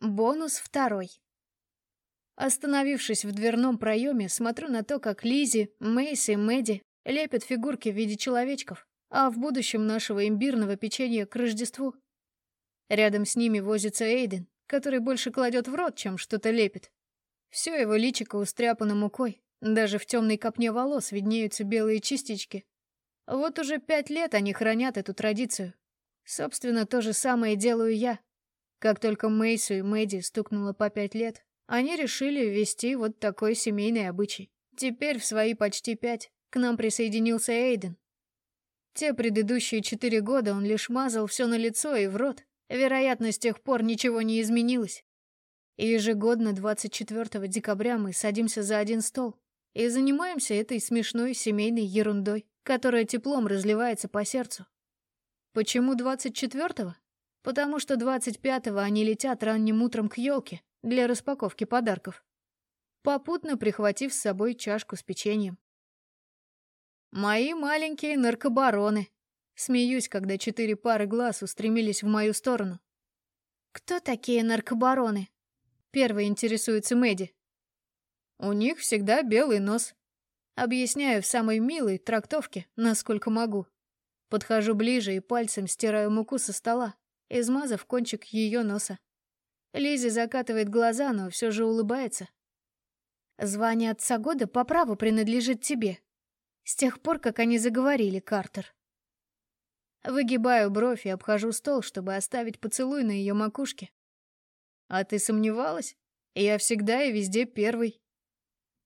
Бонус второй. Остановившись в дверном проеме, смотрю на то, как Лизи, Мэйси и Мэдди лепят фигурки в виде человечков, а в будущем нашего имбирного печенья к Рождеству. Рядом с ними возится Эйден, который больше кладет в рот, чем что-то лепит. Все его личико устряпано мукой, даже в темной копне волос виднеются белые частички. Вот уже пять лет они хранят эту традицию. Собственно, то же самое делаю я. Как только Мейсу и Мэдди стукнуло по пять лет, они решили ввести вот такой семейный обычай. Теперь в свои почти пять к нам присоединился Эйден. Те предыдущие четыре года он лишь мазал все на лицо и в рот. Вероятно, с тех пор ничего не изменилось. И ежегодно 24 декабря мы садимся за один стол и занимаемся этой смешной семейной ерундой, которая теплом разливается по сердцу. Почему 24-го? Потому что 25-го они летят ранним утром к елке для распаковки подарков, попутно прихватив с собой чашку с печеньем. Мои маленькие наркобароны. Смеюсь, когда четыре пары глаз устремились в мою сторону. Кто такие наркобароны? Первый интересуется Мэдди. У них всегда белый нос. Объясняю в самой милой трактовке, насколько могу. Подхожу ближе и пальцем стираю муку со стола, измазав кончик ее носа. Лизи закатывает глаза, но все же улыбается. Звание отца года по праву принадлежит тебе, с тех пор, как они заговорили, Картер. Выгибаю бровь и обхожу стол, чтобы оставить поцелуй на ее макушке. А ты сомневалась? Я всегда и везде первый.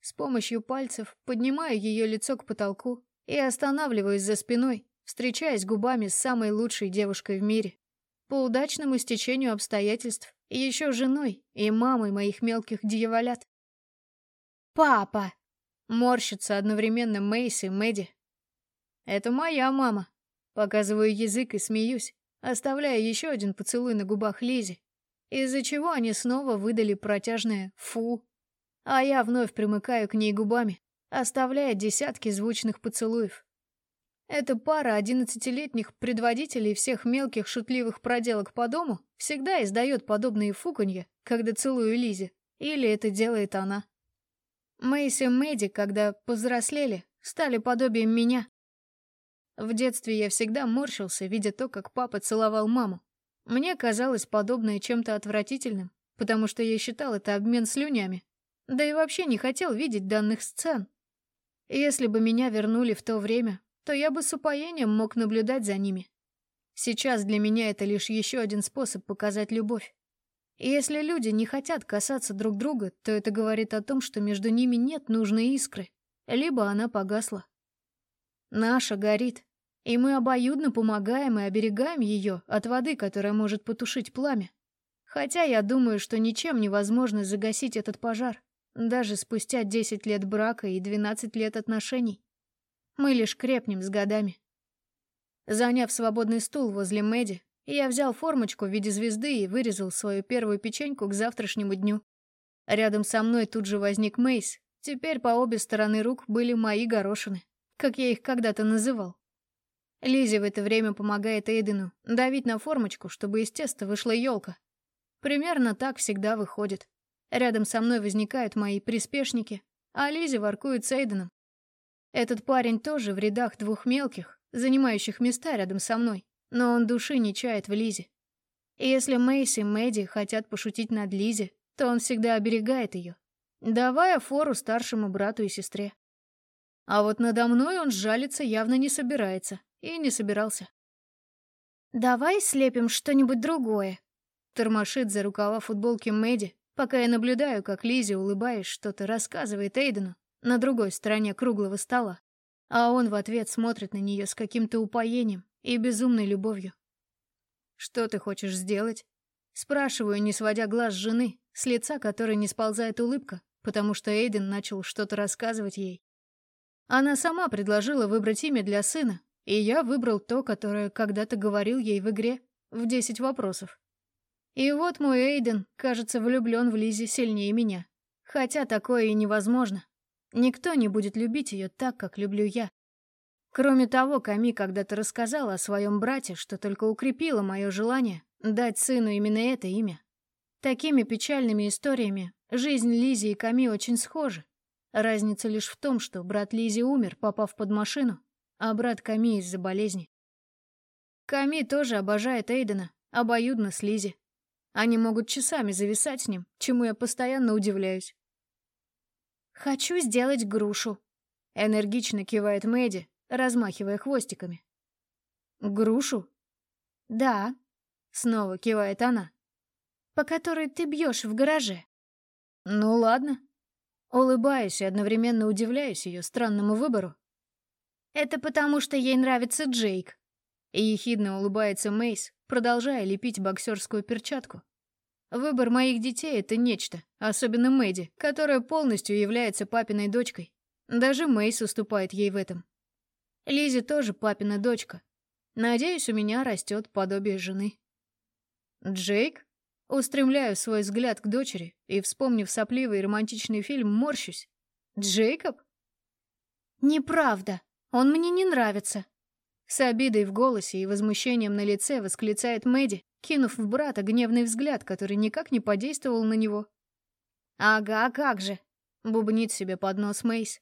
С помощью пальцев поднимаю ее лицо к потолку и останавливаюсь за спиной, встречаясь губами с самой лучшей девушкой в мире. По удачному стечению обстоятельств, еще женой и мамой моих мелких дьяволят. «Папа!» Морщится одновременно Мэйси и Мэдди. «Это моя мама». Показываю язык и смеюсь, оставляя еще один поцелуй на губах Лизи, из-за чего они снова выдали протяжное «фу». А я вновь примыкаю к ней губами, оставляя десятки звучных поцелуев. Эта пара одиннадцатилетних предводителей всех мелких шутливых проделок по дому всегда издает подобные фуканья, когда целую Лизи, или это делает она. Мэйси и Мэдди, когда повзрослели, стали подобием меня. В детстве я всегда морщился, видя то, как папа целовал маму. Мне казалось подобное чем-то отвратительным, потому что я считал это обмен слюнями. Да и вообще не хотел видеть данных сцен. Если бы меня вернули в то время, то я бы с упоением мог наблюдать за ними. Сейчас для меня это лишь еще один способ показать любовь. И если люди не хотят касаться друг друга, то это говорит о том, что между ними нет нужной искры, либо она погасла. Наша горит, и мы обоюдно помогаем и оберегаем ее от воды, которая может потушить пламя. Хотя я думаю, что ничем невозможно загасить этот пожар, даже спустя 10 лет брака и 12 лет отношений. Мы лишь крепнем с годами. Заняв свободный стул возле Мэдди, я взял формочку в виде звезды и вырезал свою первую печеньку к завтрашнему дню. Рядом со мной тут же возник Мейс. Теперь по обе стороны рук были мои горошины, как я их когда-то называл. Лизи в это время помогает Эйдену давить на формочку, чтобы из теста вышла елка. Примерно так всегда выходит. Рядом со мной возникают мои приспешники, а Лизи воркует с Эйденом. Этот парень тоже в рядах двух мелких, занимающих места рядом со мной но он души не чает в Лизе. И если Мэйси и Мэдди хотят пошутить над Лизе, то он всегда оберегает ее, давая фору старшему брату и сестре. А вот надо мной он жалиться явно не собирается и не собирался. «Давай слепим что-нибудь другое», — тормошит за рукава футболки Мэдди, пока я наблюдаю, как Лизи, улыбаясь, что-то рассказывает Эйдену на другой стороне круглого стола, а он в ответ смотрит на нее с каким-то упоением, и безумной любовью. «Что ты хочешь сделать?» Спрашиваю, не сводя глаз жены, с лица которой не сползает улыбка, потому что Эйден начал что-то рассказывать ей. Она сама предложила выбрать имя для сына, и я выбрал то, которое когда-то говорил ей в игре в десять вопросов. И вот мой Эйден, кажется, влюблен в Лизе сильнее меня. Хотя такое и невозможно. Никто не будет любить ее так, как люблю я. Кроме того, Ками когда-то рассказала о своем брате, что только укрепило мое желание дать сыну именно это имя. Такими печальными историями жизнь Лизи и Ками очень схожа. Разница лишь в том, что брат Лизи умер, попав под машину, а брат Ками из-за болезни. Ками тоже обожает Эйдена, обоюдно с Лизи. Они могут часами зависать с ним, чему я постоянно удивляюсь. «Хочу сделать грушу», — энергично кивает Мэдди, размахивая хвостиками. «Грушу?» «Да», — снова кивает она. «По которой ты бьешь в гараже». «Ну ладно». Улыбаюсь и одновременно удивляюсь ее странному выбору. «Это потому, что ей нравится Джейк», ехидно улыбается Мейс, продолжая лепить боксерскую перчатку. Выбор моих детей — это нечто, особенно Мэдди, которая полностью является папиной дочкой. Даже Мейс уступает ей в этом. Лизи тоже папина дочка. Надеюсь, у меня растет подобие жены. Джейк? Устремляю свой взгляд к дочери и, вспомнив сопливый романтичный фильм, морщусь. Джейкоб? Неправда. Он мне не нравится. С обидой в голосе и возмущением на лице восклицает Мэдди, кинув в брата гневный взгляд, который никак не подействовал на него. «Ага, как же!» — бубнит себе под нос Мейс.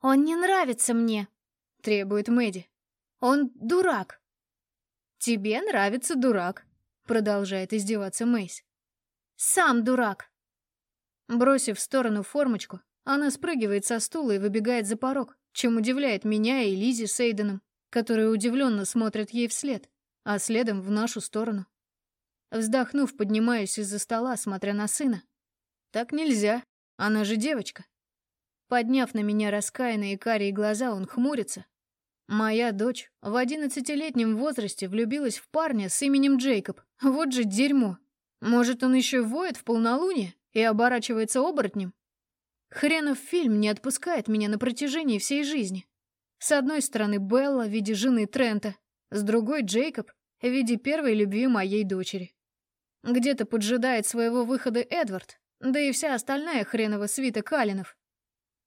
«Он не нравится мне!» — требует Мэдди. «Он дурак!» «Тебе нравится дурак!» — продолжает издеваться Мейс. «Сам дурак!» Бросив в сторону формочку, она спрыгивает со стула и выбегает за порог, чем удивляет меня и Лизи с Эйденом которые удивленно смотрят ей вслед, а следом в нашу сторону. Вздохнув, поднимаюсь из-за стола, смотря на сына. Так нельзя, она же девочка. Подняв на меня раскаянные карие глаза, он хмурится. Моя дочь в одиннадцатилетнем возрасте влюбилась в парня с именем Джейкоб. Вот же дерьмо. Может, он еще воет в полнолуние и оборачивается оборотнем? Хренов фильм не отпускает меня на протяжении всей жизни. С одной стороны Белла в виде жены Трента, с другой Джейкоб в виде первой любви моей дочери. Где-то поджидает своего выхода Эдвард, да и вся остальная хренова свита Калинов.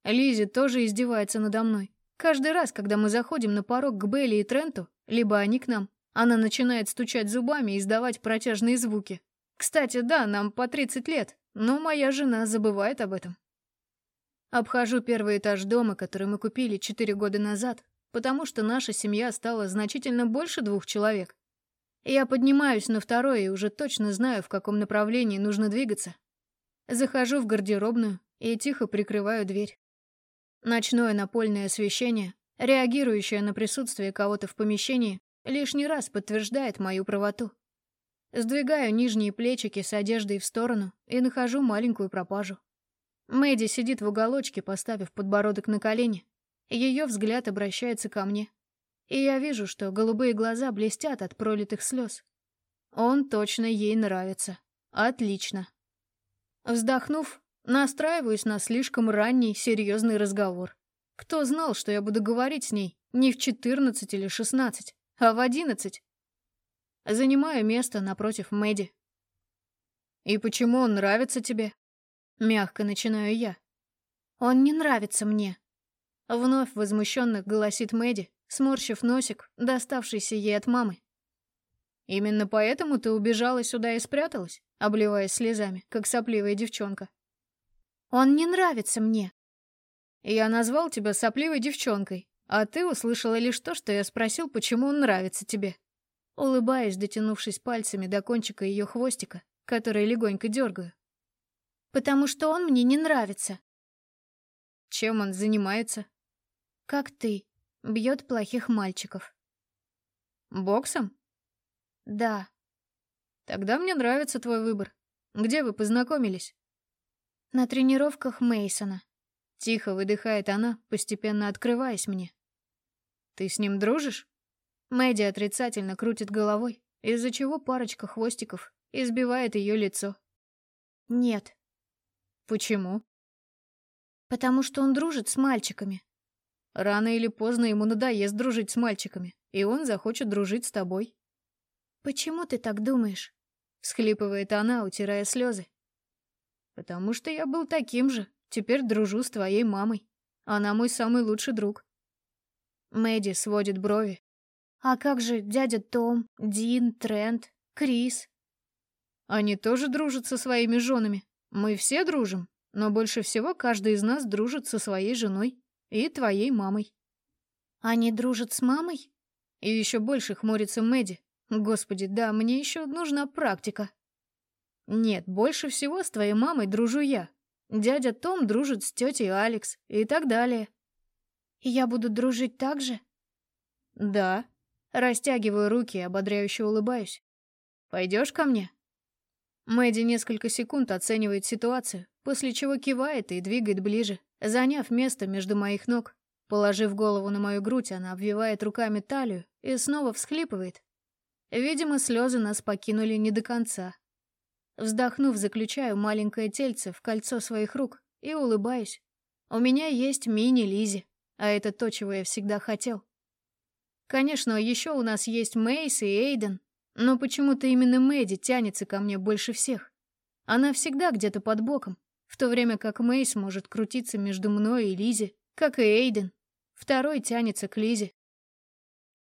Лизи тоже издевается надо мной. Каждый раз, когда мы заходим на порог к Белли и Тренту, либо они к нам, она начинает стучать зубами и издавать протяжные звуки. Кстати, да, нам по 30 лет, но моя жена забывает об этом. Обхожу первый этаж дома, который мы купили четыре года назад, потому что наша семья стала значительно больше двух человек. Я поднимаюсь на второй и уже точно знаю, в каком направлении нужно двигаться. Захожу в гардеробную и тихо прикрываю дверь. Ночное напольное освещение, реагирующее на присутствие кого-то в помещении, лишний раз подтверждает мою правоту. Сдвигаю нижние плечики с одеждой в сторону и нахожу маленькую пропажу. Мэдди сидит в уголочке, поставив подбородок на колени. Ее взгляд обращается ко мне. И я вижу, что голубые глаза блестят от пролитых слез. Он точно ей нравится. Отлично. Вздохнув, настраиваюсь на слишком ранний серьезный разговор. Кто знал, что я буду говорить с ней не в 14 или 16, а в 11? Занимаю место напротив Мэдди. «И почему он нравится тебе?» Мягко начинаю я. Он не нравится мне. Вновь возмущенно голосит Мэдди, сморщив носик, доставшийся ей от мамы. Именно поэтому ты убежала сюда и спряталась, обливаясь слезами, как сопливая девчонка. Он не нравится мне. Я назвал тебя сопливой девчонкой, а ты услышала лишь то, что я спросил, почему он нравится тебе. Улыбаясь, дотянувшись пальцами до кончика ее хвостика, который легонько дергаю потому что он мне не нравится. Чем он занимается? Как ты. Бьет плохих мальчиков. Боксом? Да. Тогда мне нравится твой выбор. Где вы познакомились? На тренировках Мейсона. Тихо выдыхает она, постепенно открываясь мне. Ты с ним дружишь? Мэдди отрицательно крутит головой, из-за чего парочка хвостиков избивает ее лицо. Нет, Почему? Потому что он дружит с мальчиками. Рано или поздно ему надоест дружить с мальчиками, и он захочет дружить с тобой. Почему ты так думаешь? Всхлипывает она, утирая слезы. Потому что я был таким же, теперь дружу с твоей мамой. Она мой самый лучший друг. Мэдди сводит брови. А как же дядя Том, Дин, Трент, Крис? Они тоже дружат со своими женами. Мы все дружим, но больше всего каждый из нас дружит со своей женой и твоей мамой. Они дружат с мамой? И еще больше хмурится Мэдди. Господи, да, мне еще нужна практика. Нет, больше всего с твоей мамой дружу я. Дядя Том дружит с тетей Алекс и так далее. И я буду дружить так же? Да. Растягиваю руки и ободряюще улыбаюсь. Пойдешь ко мне? Мэдди несколько секунд оценивает ситуацию, после чего кивает и двигает ближе, заняв место между моих ног. Положив голову на мою грудь, она обвивает руками талию и снова всхлипывает. Видимо, слезы нас покинули не до конца. Вздохнув, заключаю маленькое тельце в кольцо своих рук и улыбаюсь. У меня есть мини-Лизи, а это то, чего я всегда хотел. Конечно, еще у нас есть Мейс и Эйден, но почему-то именно Мэдди тянется ко мне больше всех. Она всегда где-то под боком, в то время как Мейс может крутиться между мной и Лизи, как и Эйден. Второй тянется к Лизе.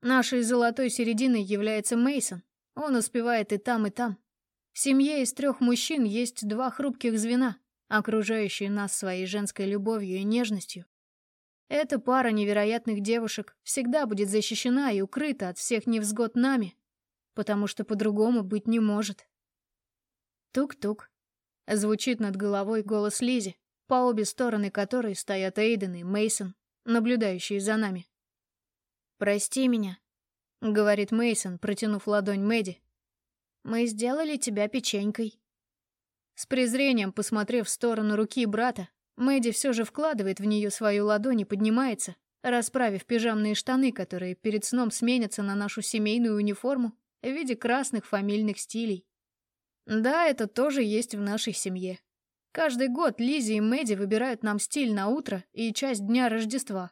Нашей золотой серединой является Мейсон. Он успевает и там, и там. В семье из трех мужчин есть два хрупких звена, окружающие нас своей женской любовью и нежностью. Эта пара невероятных девушек всегда будет защищена и укрыта от всех невзгод нами, потому что по-другому быть не может. Тук-тук. Звучит над головой голос Лизи, по обе стороны которой стоят Эйден и Мейсон наблюдающие за нами. «Прости меня», — говорит Мейсон, протянув ладонь Мэдди. «Мы сделали тебя печенькой». С презрением, посмотрев в сторону руки брата, Мэдди все же вкладывает в нее свою ладонь и поднимается, расправив пижамные штаны, которые перед сном сменятся на нашу семейную униформу в виде красных фамильных стилей. Да, это тоже есть в нашей семье. Каждый год Лизи и Мэдди выбирают нам стиль на утро и часть дня Рождества.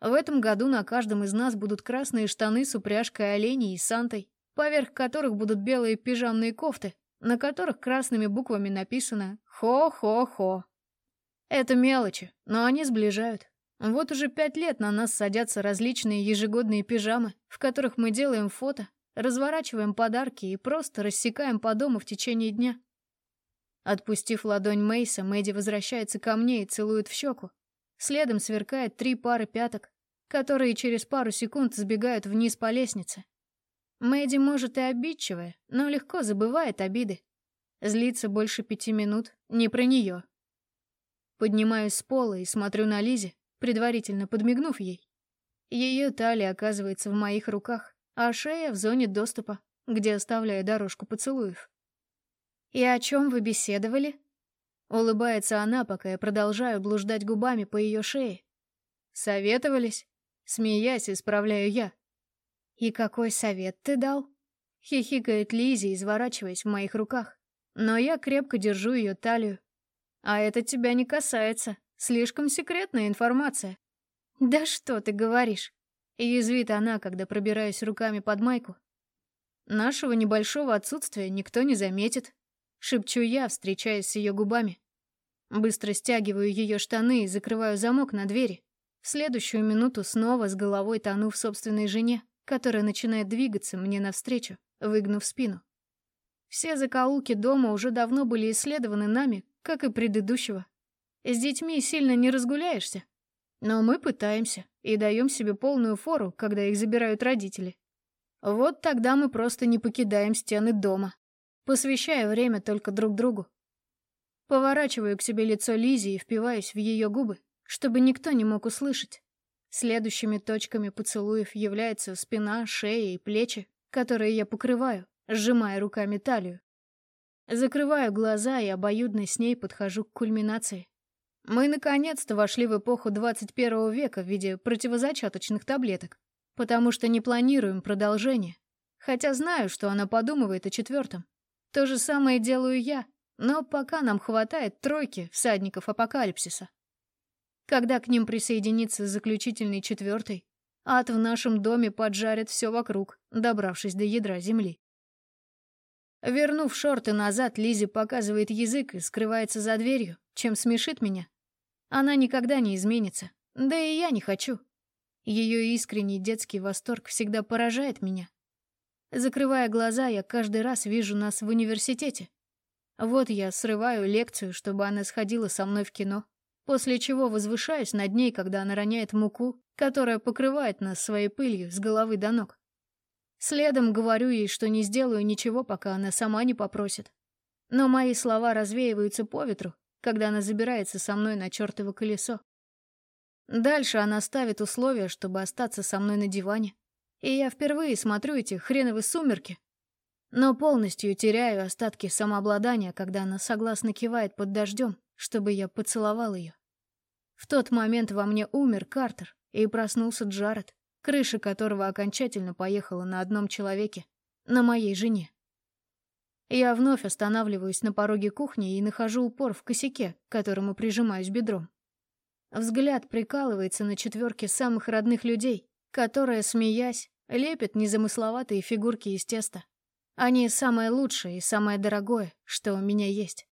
В этом году на каждом из нас будут красные штаны с упряжкой оленей и сантой, поверх которых будут белые пижамные кофты, на которых красными буквами написано «Хо-хо-хо». Это мелочи, но они сближают. Вот уже пять лет на нас садятся различные ежегодные пижамы, в которых мы делаем фото, разворачиваем подарки и просто рассекаем по дому в течение дня. Отпустив ладонь Мейса, Мэдди возвращается ко мне и целует в щеку. Следом сверкает три пары пяток, которые через пару секунд сбегают вниз по лестнице. Мэдди может и обидчивая, но легко забывает обиды. Злится больше пяти минут, не про нее. Поднимаюсь с пола и смотрю на Лизе, предварительно подмигнув ей. Ее талия оказывается в моих руках, а шея в зоне доступа, где оставляю дорожку поцелуев. «И о чем вы беседовали?» Улыбается она, пока я продолжаю блуждать губами по ее шее. «Советовались?» Смеясь, исправляю я. «И какой совет ты дал?» Хихикает Лизи, изворачиваясь в моих руках. Но я крепко держу ее талию. «А это тебя не касается. Слишком секретная информация». «Да что ты говоришь?» Язвит она, когда пробираюсь руками под майку. Нашего небольшого отсутствия никто не заметит. Шепчу я, встречаясь с ее губами. Быстро стягиваю ее штаны и закрываю замок на двери. В следующую минуту снова с головой тону в собственной жене, которая начинает двигаться мне навстречу, выгнув спину. Все закоулки дома уже давно были исследованы нами, как и предыдущего. С детьми сильно не разгуляешься. Но мы пытаемся и даем себе полную фору, когда их забирают родители. Вот тогда мы просто не покидаем стены дома посвящая время только друг другу. Поворачиваю к себе лицо Лизи и впиваюсь в ее губы, чтобы никто не мог услышать. Следующими точками поцелуев являются спина, шея и плечи, которые я покрываю, сжимая руками талию. Закрываю глаза и обоюдно с ней подхожу к кульминации. Мы наконец-то вошли в эпоху 21 века в виде противозачаточных таблеток, потому что не планируем продолжение, хотя знаю, что она подумывает о четвертом. То же самое делаю я, но пока нам хватает тройки всадников апокалипсиса. Когда к ним присоединится заключительный четвертый, ад в нашем доме поджарит все вокруг, добравшись до ядра земли. Вернув шорты назад, Лизи показывает язык и скрывается за дверью, чем смешит меня. Она никогда не изменится, да и я не хочу. Ее искренний детский восторг всегда поражает меня. Закрывая глаза, я каждый раз вижу нас в университете, Вот я срываю лекцию, чтобы она сходила со мной в кино, после чего возвышаюсь над ней, когда она роняет муку, которая покрывает нас своей пылью с головы до ног. Следом говорю ей, что не сделаю ничего, пока она сама не попросит. Но мои слова развеиваются по ветру, когда она забирается со мной на чертово колесо. Дальше она ставит условия, чтобы остаться со мной на диване. И я впервые смотрю эти хреновые сумерки. Но полностью теряю остатки самообладания, когда она согласно кивает под дождем, чтобы я поцеловал ее. В тот момент во мне умер Картер и проснулся Джаред, крыша которого окончательно поехала на одном человеке, на моей жене. Я вновь останавливаюсь на пороге кухни и нахожу упор в косяке, к которому прижимаюсь бедром. Взгляд прикалывается на четверке самых родных людей, которые, смеясь, лепят незамысловатые фигурки из теста. Они самое лучшее и самое дорогое, что у меня есть.